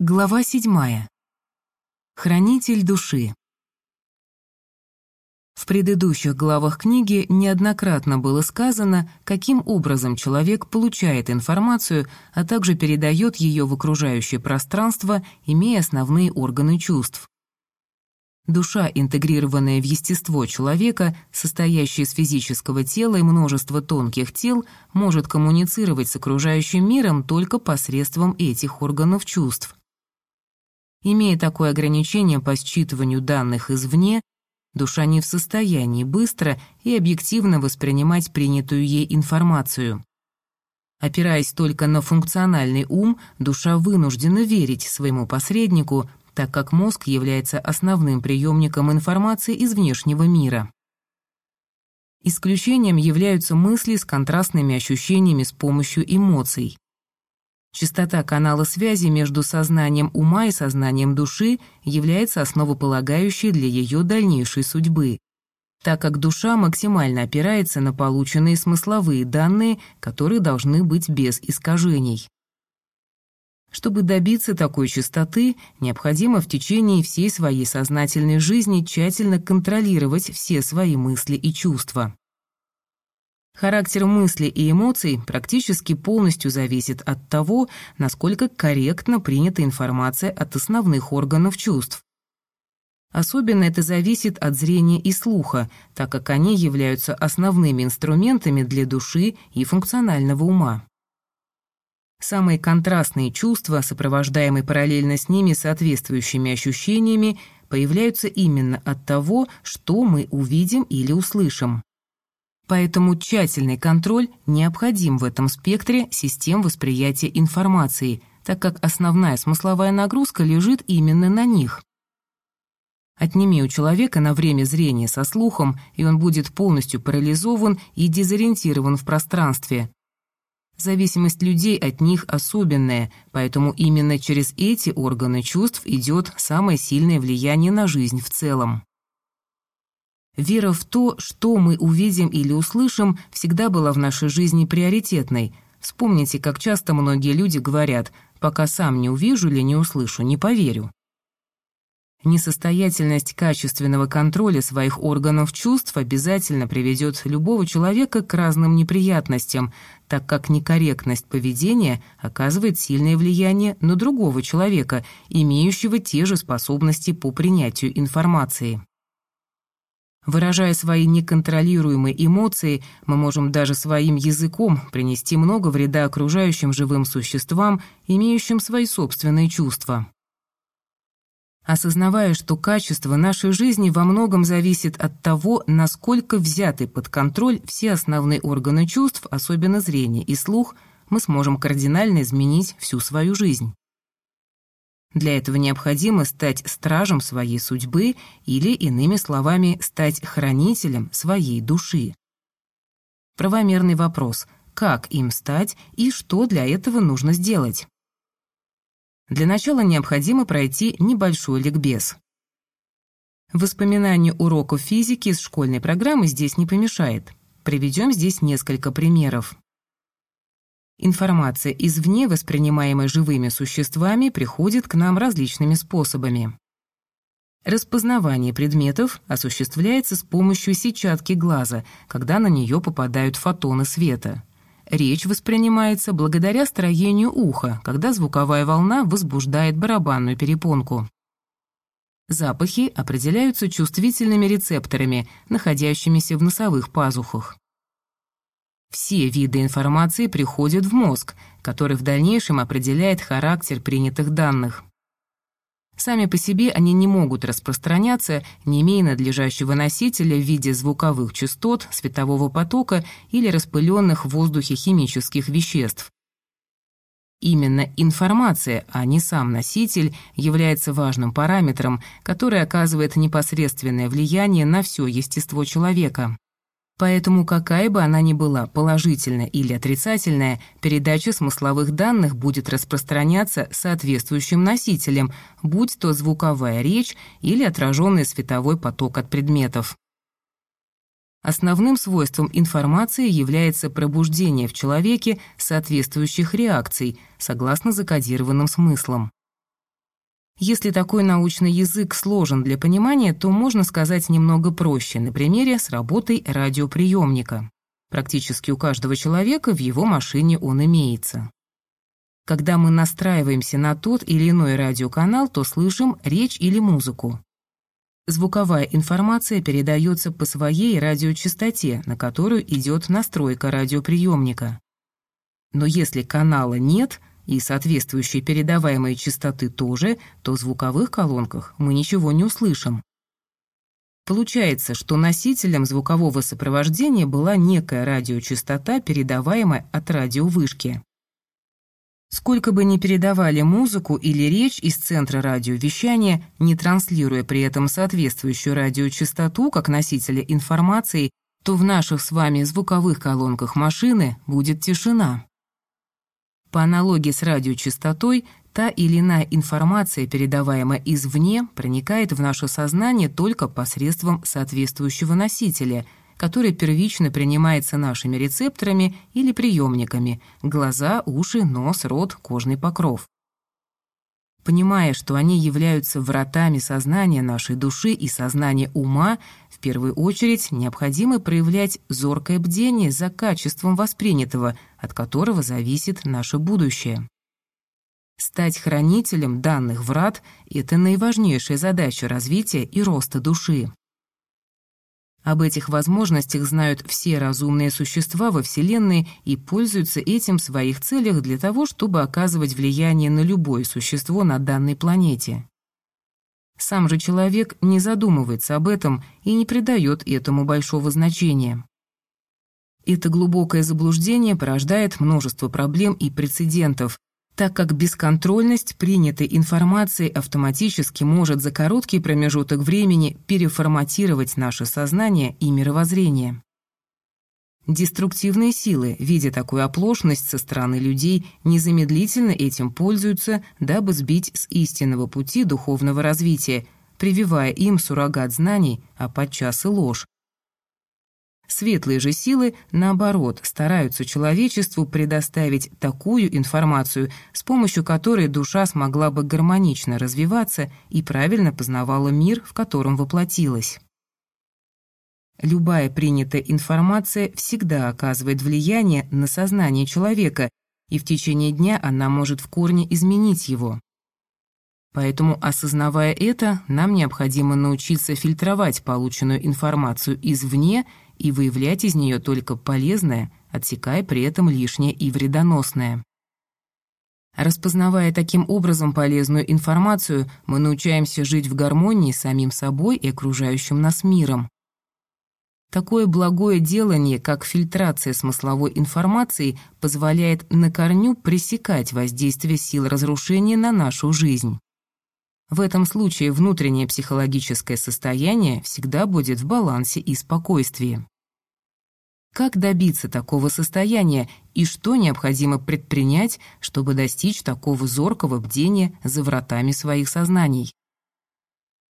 Глава седьмая. Хранитель души. В предыдущих главах книги неоднократно было сказано, каким образом человек получает информацию, а также передает ее в окружающее пространство, имея основные органы чувств. Душа, интегрированная в естество человека, состоящая из физического тела и множества тонких тел, может коммуницировать с окружающим миром только посредством этих органов чувств. Имея такое ограничение по считыванию данных извне, душа не в состоянии быстро и объективно воспринимать принятую ей информацию. Опираясь только на функциональный ум, душа вынуждена верить своему посреднику, так как мозг является основным приемником информации из внешнего мира. Исключением являются мысли с контрастными ощущениями с помощью эмоций. Частота канала связи между сознанием ума и сознанием души является основополагающей для ее дальнейшей судьбы, так как душа максимально опирается на полученные смысловые данные, которые должны быть без искажений. Чтобы добиться такой частоты, необходимо в течение всей своей сознательной жизни тщательно контролировать все свои мысли и чувства. Характер мыслей и эмоций практически полностью зависит от того, насколько корректно принята информация от основных органов чувств. Особенно это зависит от зрения и слуха, так как они являются основными инструментами для души и функционального ума. Самые контрастные чувства, сопровождаемые параллельно с ними соответствующими ощущениями, появляются именно от того, что мы увидим или услышим. Поэтому тщательный контроль необходим в этом спектре систем восприятия информации, так как основная смысловая нагрузка лежит именно на них. Отними у человека на время зрения со слухом, и он будет полностью парализован и дезориентирован в пространстве. Зависимость людей от них особенная, поэтому именно через эти органы чувств идет самое сильное влияние на жизнь в целом. Вера в то, что мы увидим или услышим, всегда была в нашей жизни приоритетной. Вспомните, как часто многие люди говорят «пока сам не увижу или не услышу, не поверю». Несостоятельность качественного контроля своих органов чувств обязательно приведет любого человека к разным неприятностям, так как некорректность поведения оказывает сильное влияние на другого человека, имеющего те же способности по принятию информации. Выражая свои неконтролируемые эмоции, мы можем даже своим языком принести много вреда окружающим живым существам, имеющим свои собственные чувства. Осознавая, что качество нашей жизни во многом зависит от того, насколько взяты под контроль все основные органы чувств, особенно зрение и слух, мы сможем кардинально изменить всю свою жизнь. Для этого необходимо стать стражем своей судьбы или, иными словами, стать хранителем своей души. Правомерный вопрос – как им стать и что для этого нужно сделать? Для начала необходимо пройти небольшой ликбез. Воспоминанию уроков физики из школьной программы здесь не помешает. Приведем здесь несколько примеров. Информация извне, воспринимаемая живыми существами, приходит к нам различными способами. Распознавание предметов осуществляется с помощью сетчатки глаза, когда на нее попадают фотоны света. Речь воспринимается благодаря строению уха, когда звуковая волна возбуждает барабанную перепонку. Запахи определяются чувствительными рецепторами, находящимися в носовых пазухах. Все виды информации приходят в мозг, который в дальнейшем определяет характер принятых данных. Сами по себе они не могут распространяться, не имея надлежащего носителя в виде звуковых частот, светового потока или распыленных в воздухе химических веществ. Именно информация, а не сам носитель, является важным параметром, который оказывает непосредственное влияние на все естество человека. Поэтому какая бы она ни была, положительная или отрицательная, передача смысловых данных будет распространяться соответствующим носителем, будь то звуковая речь или отраженный световой поток от предметов. Основным свойством информации является пробуждение в человеке соответствующих реакций, согласно закодированным смыслам. Если такой научный язык сложен для понимания, то можно сказать немного проще, на примере с работой радиоприемника. Практически у каждого человека в его машине он имеется. Когда мы настраиваемся на тот или иной радиоканал, то слышим речь или музыку. Звуковая информация передается по своей радиочастоте, на которую идет настройка радиоприемника. Но если канала нет и соответствующей передаваемой частоты тоже, то в звуковых колонках мы ничего не услышим. Получается, что носителем звукового сопровождения была некая радиочастота, передаваемая от радиовышки. Сколько бы ни передавали музыку или речь из центра радиовещания, не транслируя при этом соответствующую радиочастоту как носителя информации, то в наших с вами звуковых колонках машины будет тишина. По аналогии с радиочастотой, та или иная информация, передаваемая извне, проникает в наше сознание только посредством соответствующего носителя, который первично принимается нашими рецепторами или приемниками – глаза, уши, нос, рот, кожный покров. Понимая, что они являются вратами сознания нашей души и сознания ума, первую очередь необходимо проявлять зоркое бдение за качеством воспринятого, от которого зависит наше будущее. Стать хранителем данных врат – это наиважнейшая задача развития и роста души. Об этих возможностях знают все разумные существа во Вселенной и пользуются этим в своих целях для того, чтобы оказывать влияние на любое существо на данной планете. Сам же человек не задумывается об этом и не придает этому большого значения. Это глубокое заблуждение порождает множество проблем и прецедентов, так как бесконтрольность принятой информации автоматически может за короткий промежуток времени переформатировать наше сознание и мировоззрение. Деструктивные силы, видя такую оплошность со стороны людей, незамедлительно этим пользуются, дабы сбить с истинного пути духовного развития, прививая им суррогат знаний, а подчас и ложь, Светлые же силы, наоборот, стараются человечеству предоставить такую информацию, с помощью которой душа смогла бы гармонично развиваться и правильно познавала мир, в котором воплотилась. Любая принятая информация всегда оказывает влияние на сознание человека, и в течение дня она может в корне изменить его. Поэтому, осознавая это, нам необходимо научиться фильтровать полученную информацию извне и выявлять из нее только полезное, отсекая при этом лишнее и вредоносное. Распознавая таким образом полезную информацию, мы научаемся жить в гармонии с самим собой и окружающим нас миром. Такое благое делание, как фильтрация смысловой информации, позволяет на корню пресекать воздействие сил разрушения на нашу жизнь. В этом случае внутреннее психологическое состояние всегда будет в балансе и спокойствии. Как добиться такого состояния и что необходимо предпринять, чтобы достичь такого зоркого бдения за вратами своих сознаний?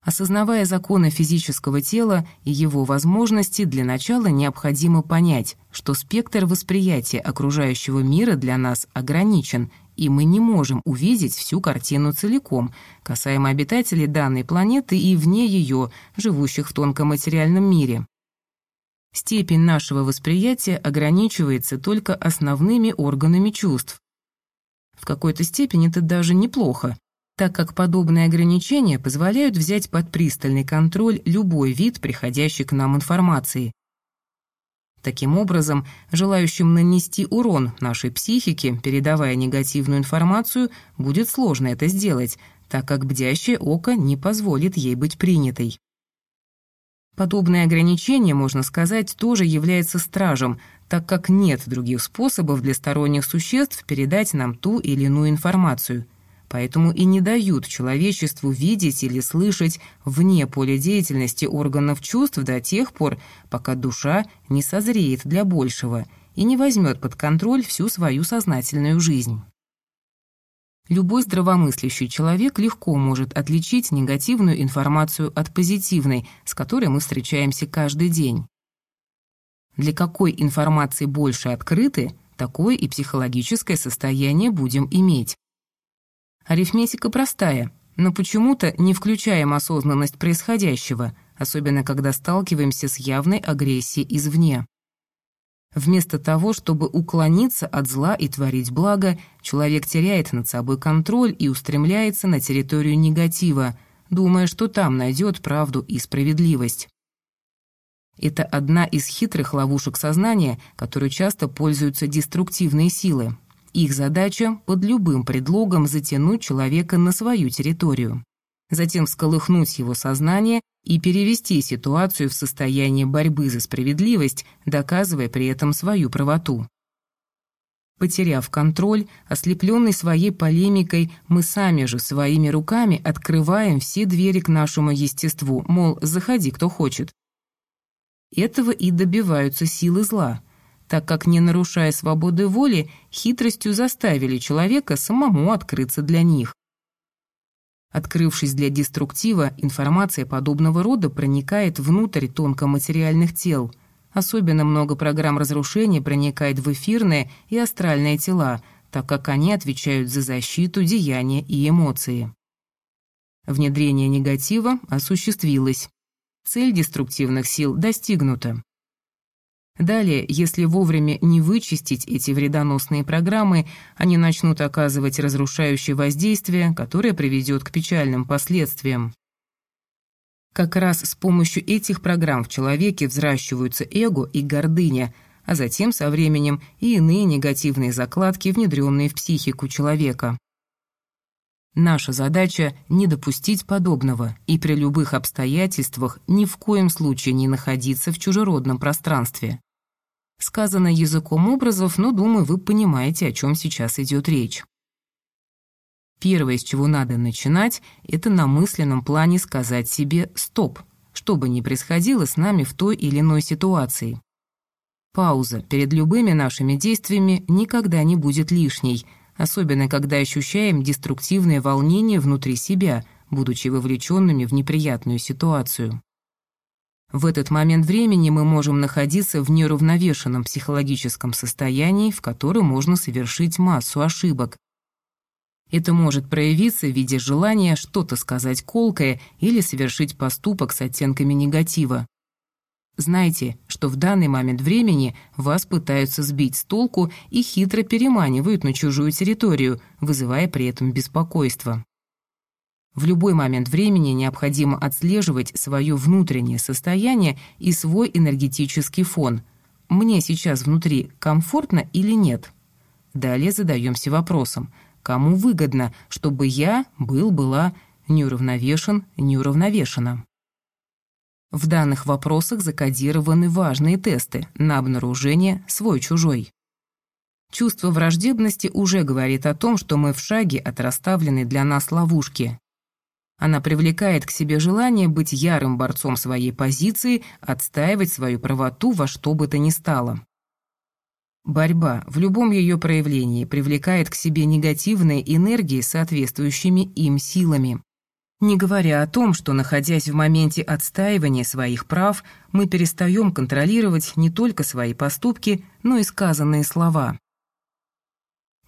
Осознавая законы физического тела и его возможности, для начала необходимо понять, что спектр восприятия окружающего мира для нас ограничен и мы не можем увидеть всю картину целиком, касаемо обитателей данной планеты и вне ее, живущих в тонком материальном мире. Степень нашего восприятия ограничивается только основными органами чувств. В какой-то степени это даже неплохо, так как подобные ограничения позволяют взять под пристальный контроль любой вид приходящей к нам информации, Таким образом, желающим нанести урон нашей психике, передавая негативную информацию, будет сложно это сделать, так как бдящее око не позволит ей быть принятой. Подобное ограничение, можно сказать, тоже является стражем, так как нет других способов для сторонних существ передать нам ту или иную информацию – поэтому и не дают человечеству видеть или слышать вне поля деятельности органов чувств до тех пор, пока душа не созреет для большего и не возьмет под контроль всю свою сознательную жизнь. Любой здравомыслящий человек легко может отличить негативную информацию от позитивной, с которой мы встречаемся каждый день. Для какой информации больше открыты, такое и психологическое состояние будем иметь. Арифметика простая. но почему-то не включаем осознанность происходящего, особенно когда сталкиваемся с явной агрессией извне. Вместо того, чтобы уклониться от зла и творить благо, человек теряет над собой контроль и устремляется на территорию негатива, думая, что там найдет правду и справедливость. Это одна из хитрых ловушек сознания, которой часто пользуются деструктивные силы. Их задача – под любым предлогом затянуть человека на свою территорию. Затем всколыхнуть его сознание и перевести ситуацию в состояние борьбы за справедливость, доказывая при этом свою правоту. Потеряв контроль, ослепленный своей полемикой, мы сами же своими руками открываем все двери к нашему естеству, мол, заходи, кто хочет. Этого и добиваются силы зла, так как, не нарушая свободы воли, хитростью заставили человека самому открыться для них. Открывшись для деструктива, информация подобного рода проникает внутрь тонкоматериальных тел. Особенно много программ разрушения проникает в эфирные и астральные тела, так как они отвечают за защиту, деяния и эмоции. Внедрение негатива осуществилось. Цель деструктивных сил достигнута. Далее, если вовремя не вычистить эти вредоносные программы, они начнут оказывать разрушающее воздействие, которое приведет к печальным последствиям. Как раз с помощью этих программ в человеке взращиваются эго и гордыня, а затем со временем и иные негативные закладки, внедренные в психику человека. Наша задача – не допустить подобного и при любых обстоятельствах ни в коем случае не находиться в чужеродном пространстве. Сказано языком образов, но, думаю, вы понимаете, о чем сейчас идет речь. Первое, с чего надо начинать, это на мысленном плане сказать себе «стоп», что бы ни происходило с нами в той или иной ситуации. Пауза перед любыми нашими действиями никогда не будет лишней – особенно когда ощущаем деструктивное волнение внутри себя, будучи вовлеченными в неприятную ситуацию. В этот момент времени мы можем находиться в неравновешенном психологическом состоянии, в котором можно совершить массу ошибок. Это может проявиться в виде желания что-то сказать колкое или совершить поступок с оттенками негатива. Знайте, что в данный момент времени вас пытаются сбить с толку и хитро переманивают на чужую территорию, вызывая при этом беспокойство. В любой момент времени необходимо отслеживать свое внутреннее состояние и свой энергетический фон. Мне сейчас внутри комфортно или нет? Далее задаемся вопросом, кому выгодно, чтобы я был-была неуравновешен, неуравновешена. В данных вопросах закодированы важные тесты на обнаружение свой-чужой. Чувство враждебности уже говорит о том, что мы в шаге от расставленной для нас ловушки. Она привлекает к себе желание быть ярым борцом своей позиции, отстаивать свою правоту во что бы то ни стало. Борьба в любом ее проявлении привлекает к себе негативные энергии соответствующими им силами. Не говоря о том, что, находясь в моменте отстаивания своих прав, мы перестаем контролировать не только свои поступки, но и сказанные слова.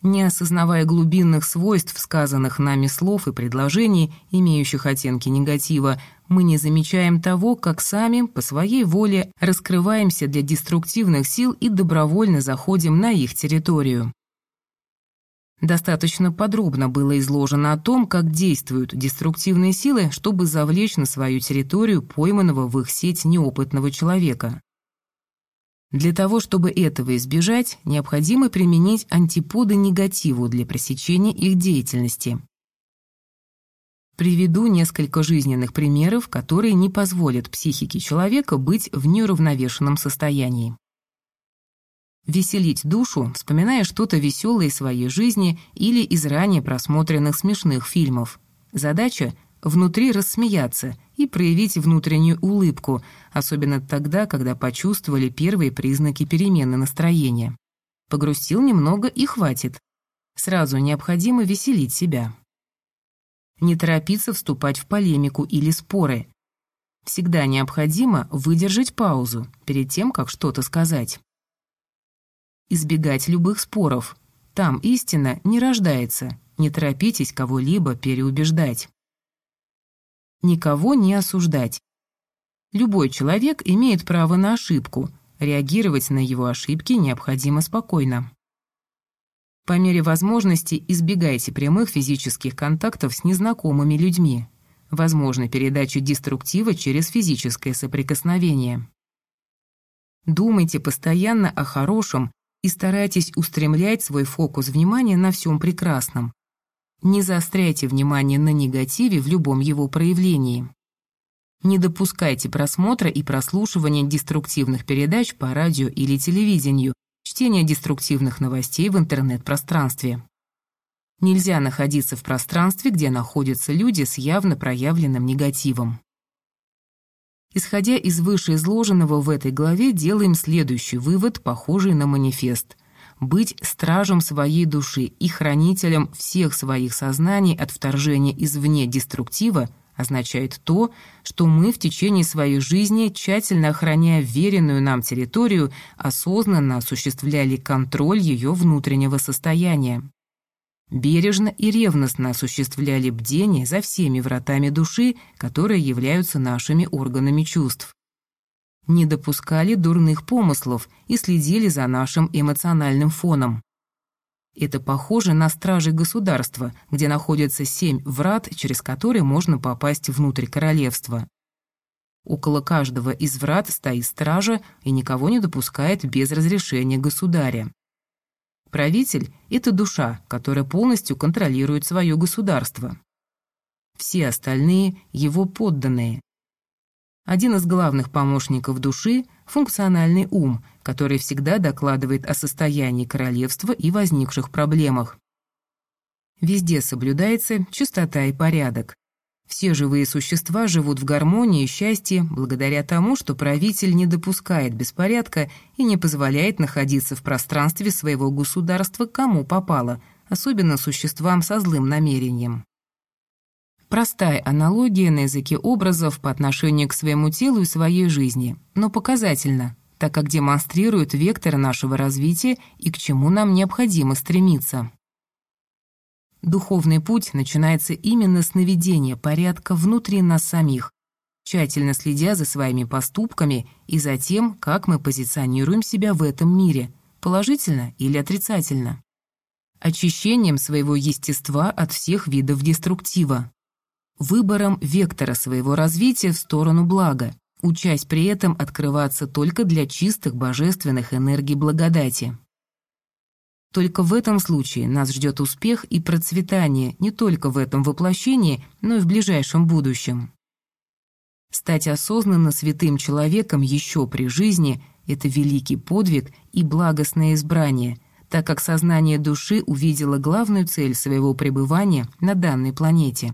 Не осознавая глубинных свойств сказанных нами слов и предложений, имеющих оттенки негатива, мы не замечаем того, как сами, по своей воле, раскрываемся для деструктивных сил и добровольно заходим на их территорию. Достаточно подробно было изложено о том, как действуют деструктивные силы, чтобы завлечь на свою территорию пойманного в их сеть неопытного человека. Для того, чтобы этого избежать, необходимо применить антиподы негативу для пресечения их деятельности. Приведу несколько жизненных примеров, которые не позволят психике человека быть в неуравновешенном состоянии веселить душу, вспоминая что-то веселое из своей жизни или из ранее просмотренных смешных фильмов. Задача — внутри рассмеяться и проявить внутреннюю улыбку, особенно тогда, когда почувствовали первые признаки перемены настроения. Погрустил немного и хватит. Сразу необходимо веселить себя. Не торопиться вступать в полемику или споры. Всегда необходимо выдержать паузу перед тем, как что-то сказать избегать любых споров. Там истина не рождается, не торопитесь кого-либо переубеждать. Никого не осуждать. Любой человек имеет право на ошибку, реагировать на его ошибки необходимо спокойно. По мере возможности избегайте прямых физических контактов с незнакомыми людьми. Возможно передача деструктива через физическое соприкосновение. Думайте постоянно о хорошем и старайтесь устремлять свой фокус внимания на всем прекрасном. Не заостряйте внимание на негативе в любом его проявлении. Не допускайте просмотра и прослушивания деструктивных передач по радио или телевидению, чтение деструктивных новостей в интернет-пространстве. Нельзя находиться в пространстве, где находятся люди с явно проявленным негативом. Исходя из вышеизложенного в этой главе, делаем следующий вывод, похожий на манифест. Быть стражем своей души и хранителем всех своих сознаний от вторжения извне деструктива означает то, что мы в течение своей жизни, тщательно охраняя веренную нам территорию, осознанно осуществляли контроль ее внутреннего состояния. Бережно и ревностно осуществляли бдение за всеми вратами души, которые являются нашими органами чувств. Не допускали дурных помыслов и следили за нашим эмоциональным фоном. Это похоже на стражи государства, где находятся семь врат, через которые можно попасть внутрь королевства. Около каждого из врат стоит стража и никого не допускает без разрешения государя. Правитель – это душа, которая полностью контролирует свое государство. Все остальные – его подданные. Один из главных помощников души – функциональный ум, который всегда докладывает о состоянии королевства и возникших проблемах. Везде соблюдается чистота и порядок. Все живые существа живут в гармонии и счастье благодаря тому, что правитель не допускает беспорядка и не позволяет находиться в пространстве своего государства кому попало, особенно существам со злым намерением. Простая аналогия на языке образов по отношению к своему телу и своей жизни, но показательна, так как демонстрирует вектор нашего развития и к чему нам необходимо стремиться. Духовный путь начинается именно с наведения порядка внутри нас самих, тщательно следя за своими поступками и за тем, как мы позиционируем себя в этом мире, положительно или отрицательно. Очищением своего естества от всех видов деструктива выбором вектора своего развития в сторону блага, учась при этом открываться только для чистых божественных энергий благодати. Только в этом случае нас ждет успех и процветание не только в этом воплощении, но и в ближайшем будущем. Стать осознанно святым человеком еще при жизни – это великий подвиг и благостное избрание, так как сознание души увидело главную цель своего пребывания на данной планете.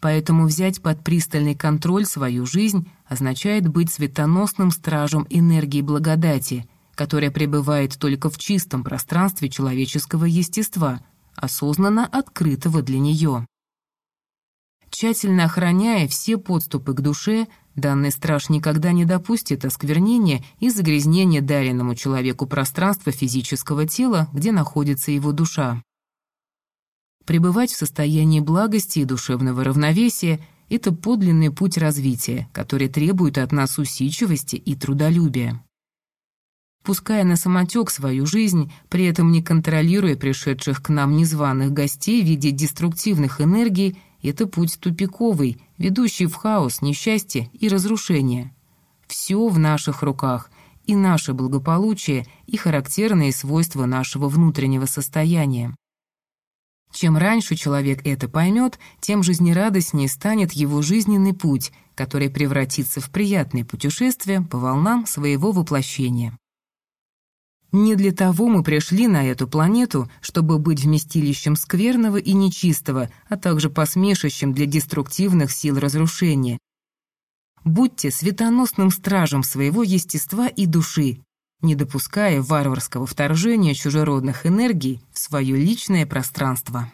Поэтому взять под пристальный контроль свою жизнь означает быть светоносным стражем энергии благодати, которая пребывает только в чистом пространстве человеческого естества, осознанно открытого для нее. Тщательно охраняя все подступы к душе, данный страж никогда не допустит осквернения и загрязнения даренному человеку пространства физического тела, где находится его душа. Пребывать в состоянии благости и душевного равновесия – это подлинный путь развития, который требует от нас усидчивости и трудолюбия. Пуская на самотек свою жизнь, при этом не контролируя пришедших к нам незваных гостей в виде деструктивных энергий, это путь тупиковый, ведущий в хаос, несчастье и разрушение. Все в наших руках, и наше благополучие, и характерные свойства нашего внутреннего состояния. Чем раньше человек это поймет, тем жизнерадостнее станет его жизненный путь, который превратится в приятное путешествие по волнам своего воплощения. Не для того мы пришли на эту планету, чтобы быть вместилищем скверного и нечистого, а также посмешищем для деструктивных сил разрушения. Будьте светоносным стражем своего естества и души, не допуская варварского вторжения чужеродных энергий в свое личное пространство.